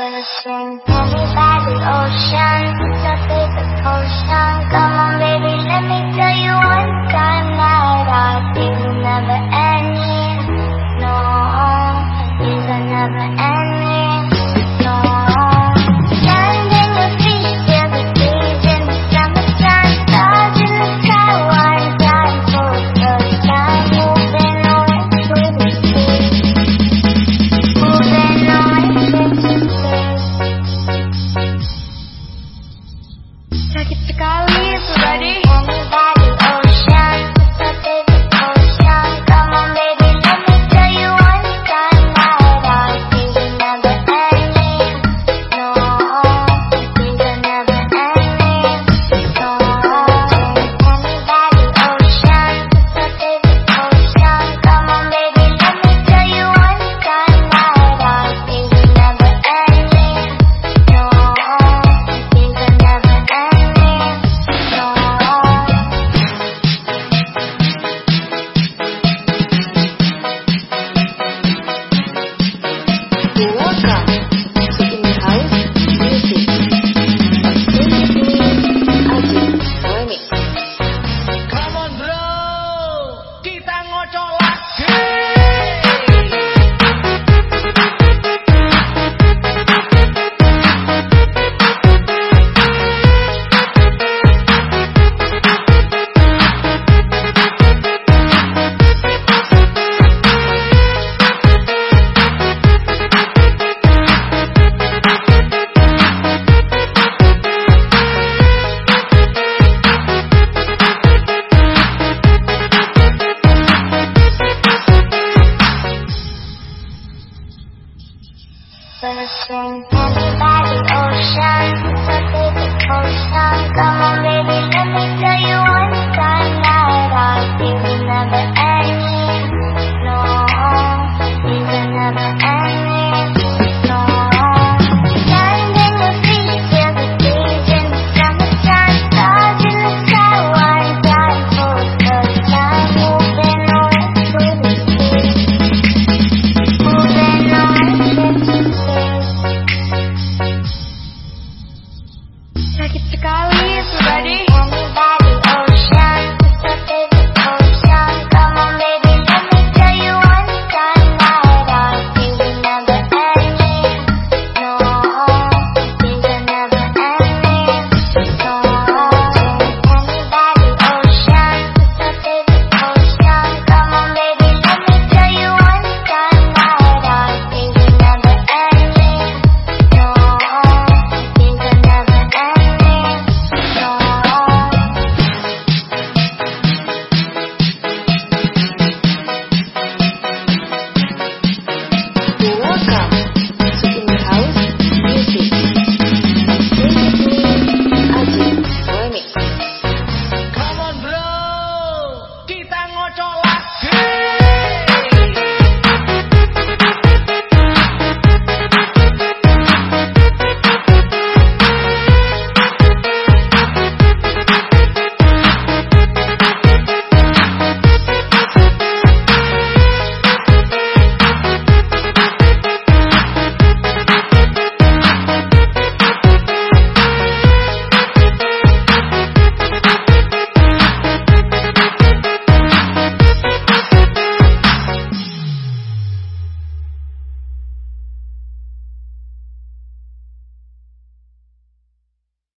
person. Everybody's ocean, it's your favorite potion. Come on, baby, let me. Thank you. sekali sudah di